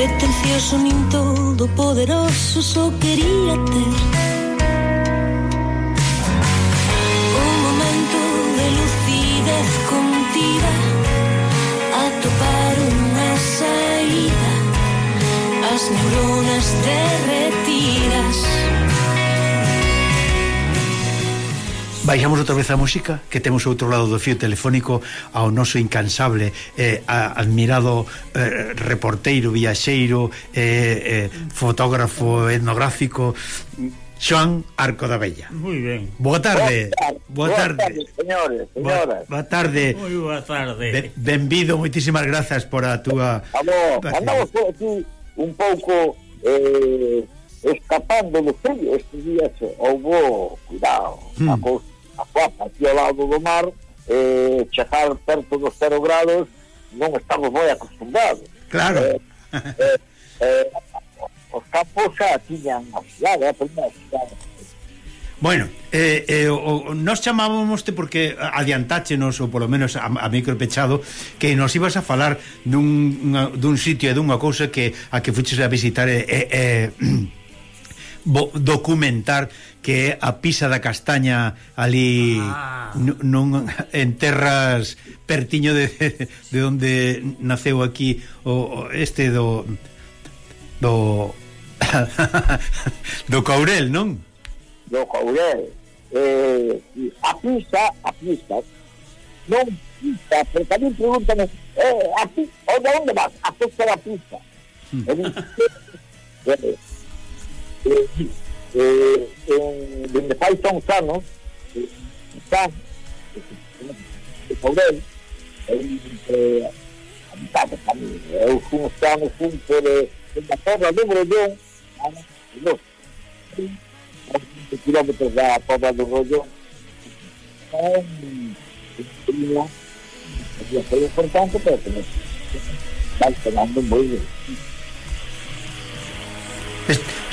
Pretencioso nin todo poderoso Só quería ter Baixamos outra vez a música que temos outro lado do fio telefónico ao noso incansable eh, a, admirado eh, reporteiro, viaxeiro eh, eh, fotógrafo etnográfico Xoan Arco da Bella. Moi ben. Boa tarde. Boa tarde. Boa señores, señoras. Boa, tarde. Moi boa tarde. Ben, benvido, moitísimas grazas por a túa... Vamos, andamos por aquí un pouco eh, escapando do frío estes días. Houve, cuidado, hmm. a cousa guapa aquí ao lado do mar eh, chegar perto dos cero grados non estamos moi acostumbrados. Claro. Eh, eh, eh, os campos xa tiñan a cidade a primeira cidade Bueno, eh, eh, o, nos chamábamoste porque adiantáchenos, ou polo menos a, a micropechado, que nos ibas a falar dun, unha, dun sitio e dunha cousa que a que fuches a visitar e, e, e documentar que é a pisa da castaña ali ah. non en terras pertiño de, de onde naceu aquí o, este do do do Caurel, non? Do Caurel. Eh, a pisa, a pisa non pisa, pero tamén preguntan eh, a pisa, onde, onde vas? A pista da pista. Hmm. e Eh, eh, eh, eh, en, donde falta un sano, está sobre él, entre habitamos también, eu fomos sano junto de, de la torre de Brollón a los 15 kilómetros da Pobra do Rollón. É um trilho, já foi importante para nós. Vai tomando um boi.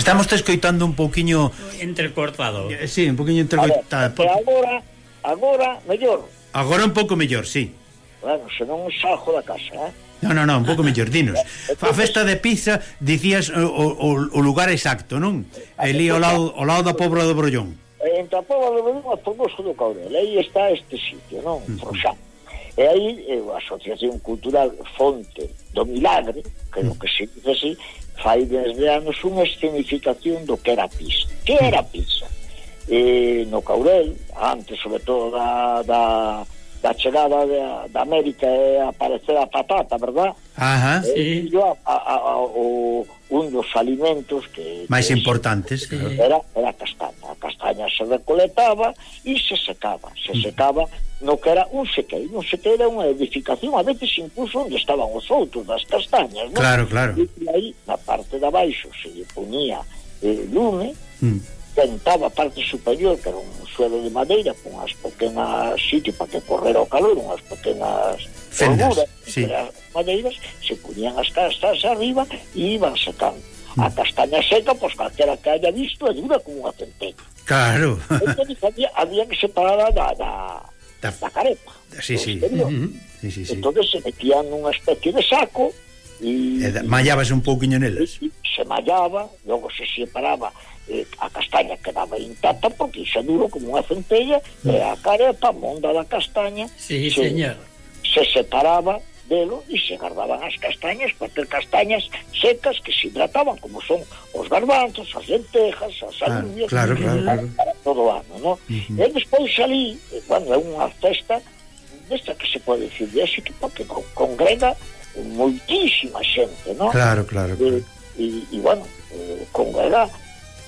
Estamos te escoitando un pouquiño entrecortado. Eh, sí, un pouquiño entrecortado. Ver, agora, agora mellor. Agora un pouco mellor, sí. Bueno, senón sajo da casa, eh? No, no, no, un pouco mellor, dinos A festa de Pisa, dicías o, o, o lugar exacto, non? Elí ao lado, ao lado da Pobra do Brollón eh, En pobra do Brollón a Fogoso do Caurel Aí está este sitio, non? Mm. Froxán E aí eh, a Asociación Cultural Fonte do Milagre, que é o que se dice así, fai desde anos unha escenificación do que era Pisa. Que era Pisa? Eh, no Caurel, antes sobre todo da, da da chegada de, da América é aparecer a patata, verdad? Ajá, e, sí. Yo, a, a, a, o, un dos alimentos que... Máis importantes. Que era, era a castaña. A castaña se recoletaba e se secaba. Se secaba no que era un sequeiro. Un sequeiro era unha edificación, a veces incluso onde estaban os outros das castañas. ¿no? Claro, claro. E, e aí, na parte de abaixo, se lle ponía eh, lume, mm ventaba a parte superior, que era un suelo de madeira, con as pequenas sitios para que correra o calor, unhas pequenas folguras, sí. as madeiras, se ponían as castas arriba e iban secando. A mm. castaña seca, pois, calquera que haya visto, ayuda como unha centella. Claro. Entón, había, había que separarla da, da, da, da carepa. Sí, sí. Uh mm-hmm. -huh. sí, sí, sí. Entón, se metían nunha especie de saco, e... e mallabas un pouquinho nelas. Se mallaba, logo se separaba eh, a castaña quedaba intacta porque xa duro como unha centella mm. e a carepa monda da castaña sí, se, señor. se separaba delo e se guardaban as castañas para ter castañas secas que se hidrataban como son os garbanzos, as lentejas, as ah, alubias claro, claro, claro, claro. para todo o ano no? uh -huh. e despois ali, eh, cando é unha festa desta que se pode decir de éxito porque congrega moitísima xente no? claro, claro, claro. E, e, e bueno, eh, congrega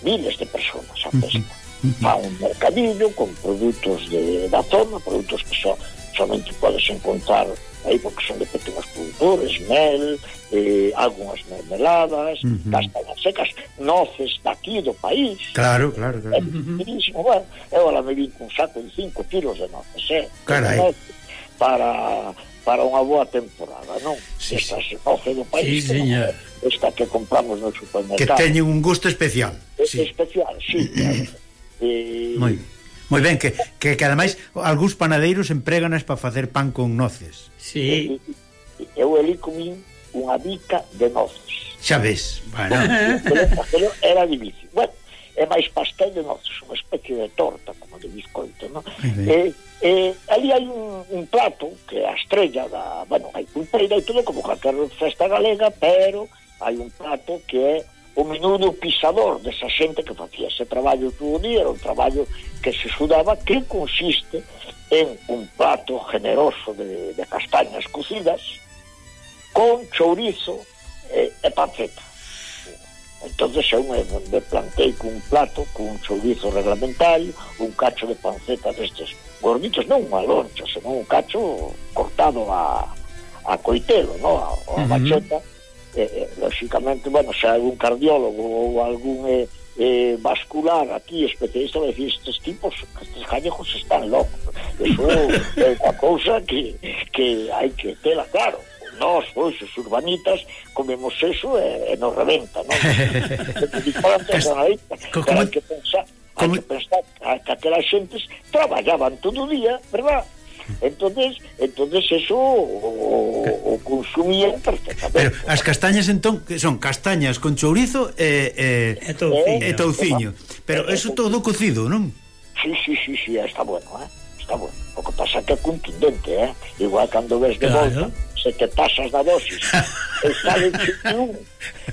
miles de personas a festa. Fa un mercadillo con produtos de, da zona, produtos que só somente podes encontrar aí porque son de pequenos produtores, mel, eh, algunhas mermeladas, uh -huh. castañas secas, noces daqui do país. Claro, claro, claro. É, uh bueno, eu ela me vin un saco de 5 kilos de noces, eh? Carai. Noces para para unha boa temporada, non? Sí, Estas sí. do país, sí, señor. esta que compramos no supermercado. Que teñen un gusto especial. Es sí. Especial, sí. Claro. e... Moi ben. Moi ben, que, que, que ademais algúns panadeiros empreganas para facer pan con noces. Sí. Eu ali comín unha bica de noces. Xa ves, bueno. Pero, era difícil. Bueno, é máis pastel de noces, unha especie de torta, como de biscoito, non? Sí. E, e, ali hai un, un plato que é a estrella da... Bueno, hai pulpeira e todo como calquer festa galega, pero hai un plato que é o menudo pisador desa xente que facía ese traballo todo o día, era un traballo que se sudaba, que consiste en un plato generoso de, de castañas cocidas con chourizo e, e panceta entonces eu me, me plantei cun plato cun chourizo reglamentario un cacho de panceta destes gorditos non unha loncha, senón un cacho cortado a, a coitelo no? a, a uh -huh. macheta e, eh, eh, lóxicamente, bueno, se algún cardiólogo ou algún eh, eh, vascular aquí especialista vai decir estes tipos, estes gallegos están locos eso é unha cousa que, que hai que tela claro nós, pois, os urbanitas, comemos eso e, e nos reventa, non? Como... Hai que pensar, hai que pensar que aquelas xentes traballaban todo o día, verdad? entonces entonces eso o, o, o consumía perfectamente. Pero as castañas entón que son castañas con chourizo e e, e touciño, e touciño. pero eso todo cocido, non? Sí, sí, sí, sí, está bueno, eh? Está bueno. O que pasa que é contundente, eh? Igual cando ves de claro. volta se te pasas da dosis. Está un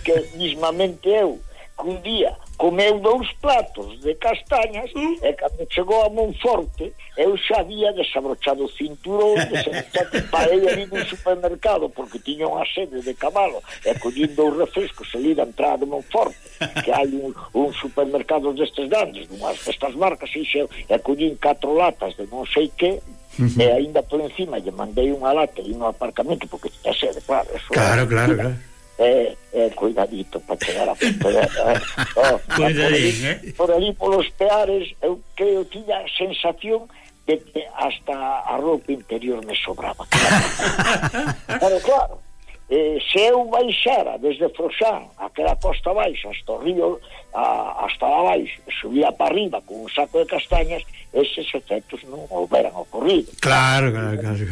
que mismamente eu, cun día comeu dous platos de castañas mm. e cando chegou a Monforte eu xa había desabrochado o cinturón desabrochado parei ali no supermercado porque tiña unha sede de cabalo e collindo os refrescos ali da entrada de Monforte que hai un, un supermercado destes grandes dunhas destas marcas e, xe, e collín catro latas de non sei que Uh -huh. E ainda por encima lle mandei unha lata e un aparcamento porque tiña sede, claro. Eso claro, claro, claro eh, eh, cuidadito para chegar a Ponte eh, oh, Cuidadinho, eh? Por ali polos peares eu creo tiña a sensación de que hasta a roupa interior me sobraba. Pero claro, eh, se eu baixara desde Froxán aquela costa baixa hasta o río a, hasta lá baixo subía para arriba con un saco de castañas eses efectos non houberan ocorrido. Claro, claro, claro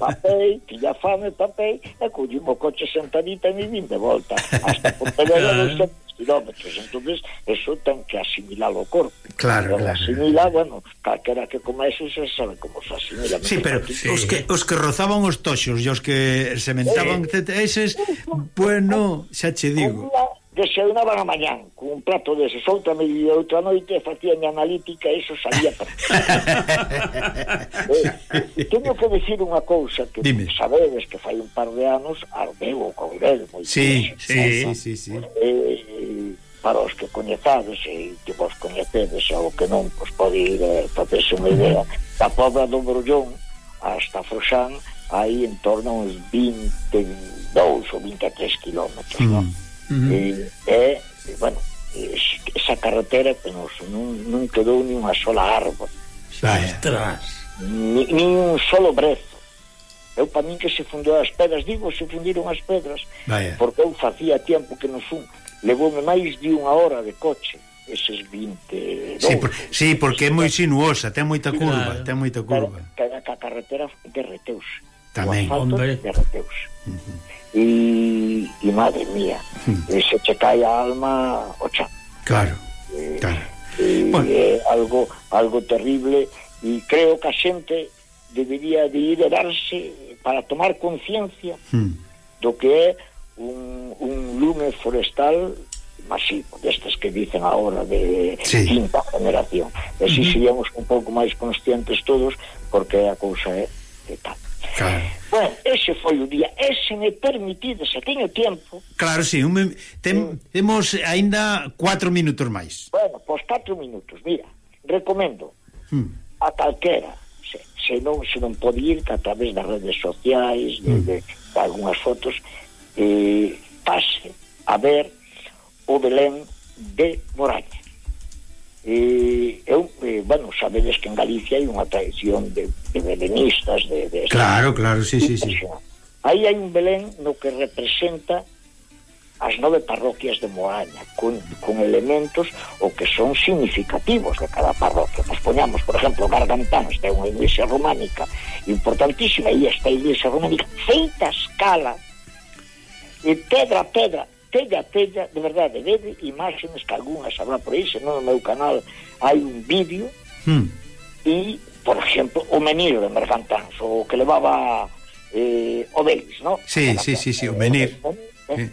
papei, tiña fame, papei e collimo o coche sentadita e me vim de volta hasta Pontevedra claro kilómetros entonces eso ten que asimilalo o corpo claro, claro. asimila, bueno, calquera que coma eso se sabe como se asimila sí, pero sí. Os, que, os que rozaban os toxos e os que sementaban eh, eses bueno, xa che digo unha, desayunaba na mañán cun plato deses outra media outra noite e facían analítica e iso salía eh, teño que decir unha cousa que Dime. sabedes que fai un par de anos ardeu o Coirel moi sí, sí, sí, sí, sí. Eh, eh para os que coñezades e que vos coñecedes ou que non, pois pode ir eh, facerse unha idea da Pobra do Brullón hasta Froxán hai en torno a uns 22 ou 23 kilómetros mm. non? uh -huh. e, e, bueno, esa carretera que nos, non, non quedou ni unha sola árbol eh. Ostras. Ni, ni un solo brezo. Eu para min que se fundou as pedras digo se fundiron as pedras Vaya. porque eu facía tiempo que non fun. Levoume máis de unha hora de coche eses 20 sí, por, sí, porque é moi sinuosa ten moita curva claro. ten moita curva. Cada, a carretera derreteuse. Tamén. o asfalto derreteuse. E, e madre mía mm. e se che cae a alma o chan claro, e, claro. E, bueno. é algo, algo terrible e creo que a xente debería de ir a darse para tomar conciencia mm. do que é un, un lume forestal masivo, destes que dicen agora de sí. quinta generación. E se mm -hmm. Un pouco máis conscientes todos, porque a cousa é, é tal. Claro. Bueno, ese foi o día. E se me permitido, se teño tempo... Claro, sí. Un, tem. Temos aínda cuatro minutos máis. Bueno, pois 4 minutos. Mira, recomendo hmm. a calquera, se, se non se non pode ir a través das redes sociais, de, hmm. de, de algunhas fotos, eh, pase a ver o Belén de Moraña. E eu, eh, bueno, sabedes que en Galicia hai unha tradición de, de belenistas de, de Claro, claro, sí, sí, sí. Aí hai un Belén no que representa as nove parroquias de Moaña con, con elementos o que son significativos de cada parroquia. Nos poñamos, por exemplo, Gargantáns de unha iglesia románica importantísima e esta iglesia románica feita a escala e pedra a pedra tella, tella, de verdade, vede imágenes que algunhas habrá por aí, senón no meu canal hai un vídeo hmm. e, por exemplo, o menir de Mercantanz, o que levaba eh, Obelis, non? Sí, sí, sí, sí, o menir. Eh.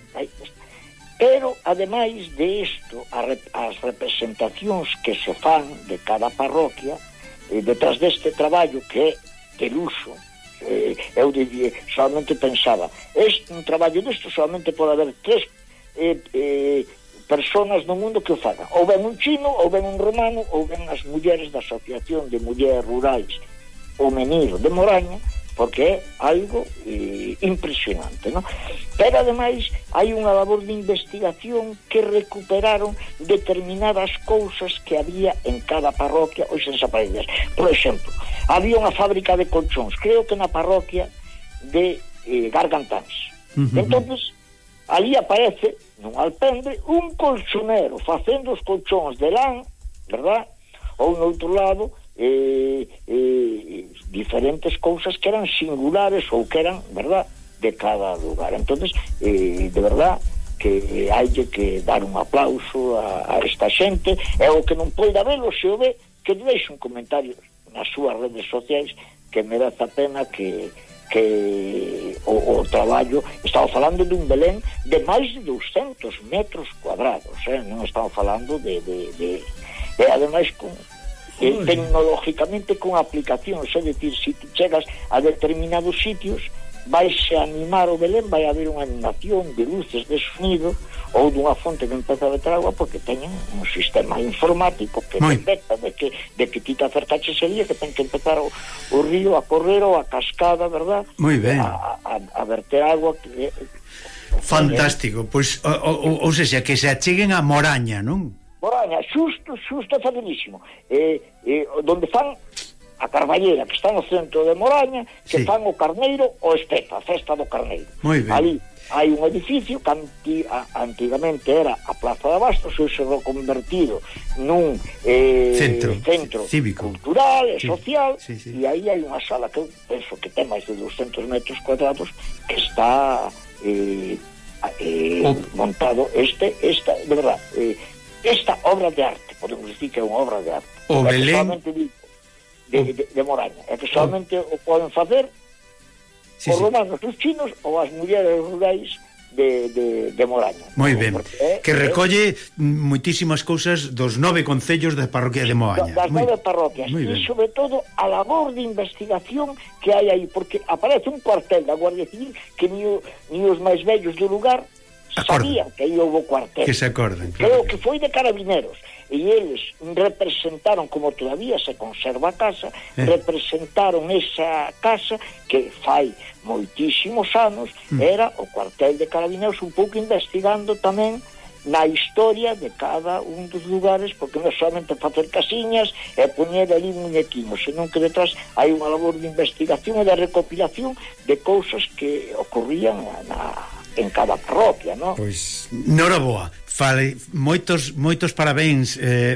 Pero, ademais de isto, re, as representacións que se fan de cada parroquia, eh, detrás deste traballo que é de luxo, eh, eu diría, solamente pensaba, este un traballo disto solamente pode haber tres eh, eh, personas no mundo que o fagan. Ou ben un chino, ou ben un romano, ou ben as mulleres da Asociación de Mulleres Rurais o Menir de Moraña, porque é algo eh, impresionante, ¿no? Pero ademais hai unha labor de investigación que recuperaron determinadas cousas que había en cada parroquia hoxe desaparecidas. Por exemplo, había unha fábrica de colchóns, creo que na parroquia de eh, Gargantáns. Uh -huh. Entonces, Ali aparece nun alpendre un colchonero facendo os colchóns de lán, verdad? Ou no outro lado, eh, eh, diferentes cousas que eran singulares ou que eran, verdad, de cada lugar. Entonces, eh, de verdad, que hai que dar un aplauso a, a esta xente e o que non poida velo se o ve que deixe un comentario nas súas redes sociais que merece a pena que que o, o traballo estaba falando dun Belén de máis de 200 metros cuadrados eh? non estaba falando de, de, de, de ademais con, eh, tecnológicamente con aplicacións é dicir, se si chegas a determinados sitios vaixe animar o Belén vai haber unha animación de luces de sonido ou dunha fonte que empeza a meter agua porque teñen un sistema informático que Moi. detecta de que, de que ti te acercaxe ese día que ten que empezar o, o río a correr ou a cascada, verdad? Moi ben. A, a, a verter agua que... Eh, Fantástico, pois, o, ou, ou, ou seja, que se acheguen a Moraña, non? Moraña, xusto, xusto, facilísimo. Eh, eh, donde fan a Carballera, que está no centro de Moraña, que sí. fan o Carneiro o Espeta, a festa do Carneiro. Ali hai un edificio que anti, a, antigamente era a Plaza de Abastos, e se reconvertido nun eh, centro, centro cívico. cultural e sí. social, sí, sí. e aí hai unha sala que eu penso que ten máis de 200 metros cuadrados que está eh, eh, o... montado este, esta, de verdad, eh, esta obra de arte, podemos dicir que é unha obra de arte. O Belén... Solamente digo, de, de, de Moraña, É que solamente o poden facer sí, os romanos os chinos ou as mulleres rurais de, de, de Moraña. Moi ben, Porque, eh, que eh, recolle moitísimas cousas dos nove concellos da parroquia de Moaña. Das nove parroquias, e sobre todo a labor de investigación que hai aí, porque aparece un cuartel da Guardia Civil que ni, o, ni os máis vellos do lugar Acorda. sabían que aí houve cuartel. Que se acordan. Creo claro. que foi de carabineros e eles representaron, como todavía se conserva a casa, eh. representaron esa casa que fai moitísimos anos mm. era o cuartel de Carabineros un pouco investigando tamén na historia de cada un dos lugares, porque non é solamente facer casiñas e poñer ali muñequinos, senón que detrás hai unha labor de investigación e de recopilación de cousas que ocorrían na, en cada parroquia, non? Pois, noraboa fale, moitos moitos parabéns eh,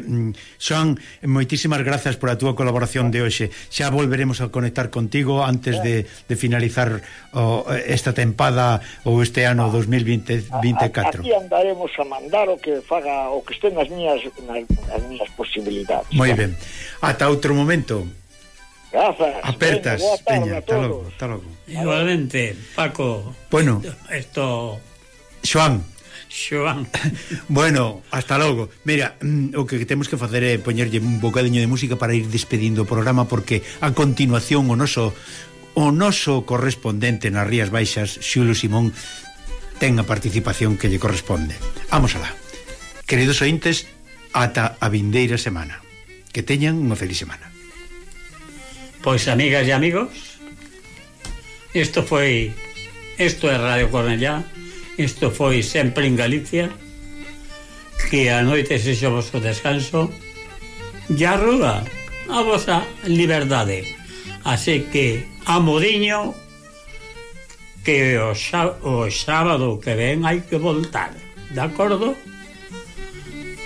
son moitísimas grazas por a túa colaboración de hoxe xa volveremos a conectar contigo antes de, de finalizar o, esta tempada ou este ano 2024 aquí andaremos a mandar o que faga o que estén as miñas, nas, as miñas posibilidades moi ben, ata outro momento Grazas. Apertas, Peña, hasta logo, hasta logo. Igualmente, Paco. Bueno. Esto... Joan. Xoan. bueno, hasta logo. Mira, mm, o que temos que facer é poñerlle un bocadiño de música para ir despedindo o programa porque a continuación o noso o noso correspondente nas Rías Baixas, Xulo Simón, ten a participación que lle corresponde. Vamos alá. Queridos ointes, ata a vindeira semana. Que teñan unha feliz semana. Pois amigas e amigos, isto foi isto é Radio Cornellá isto foi sempre en Galicia, que a noite sexa o vosso descanso, e a rúa a vosa liberdade. Así que, a modiño que o, xa, o sábado que ven hai que voltar, de acordo?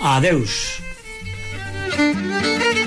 Adeus. Adeus.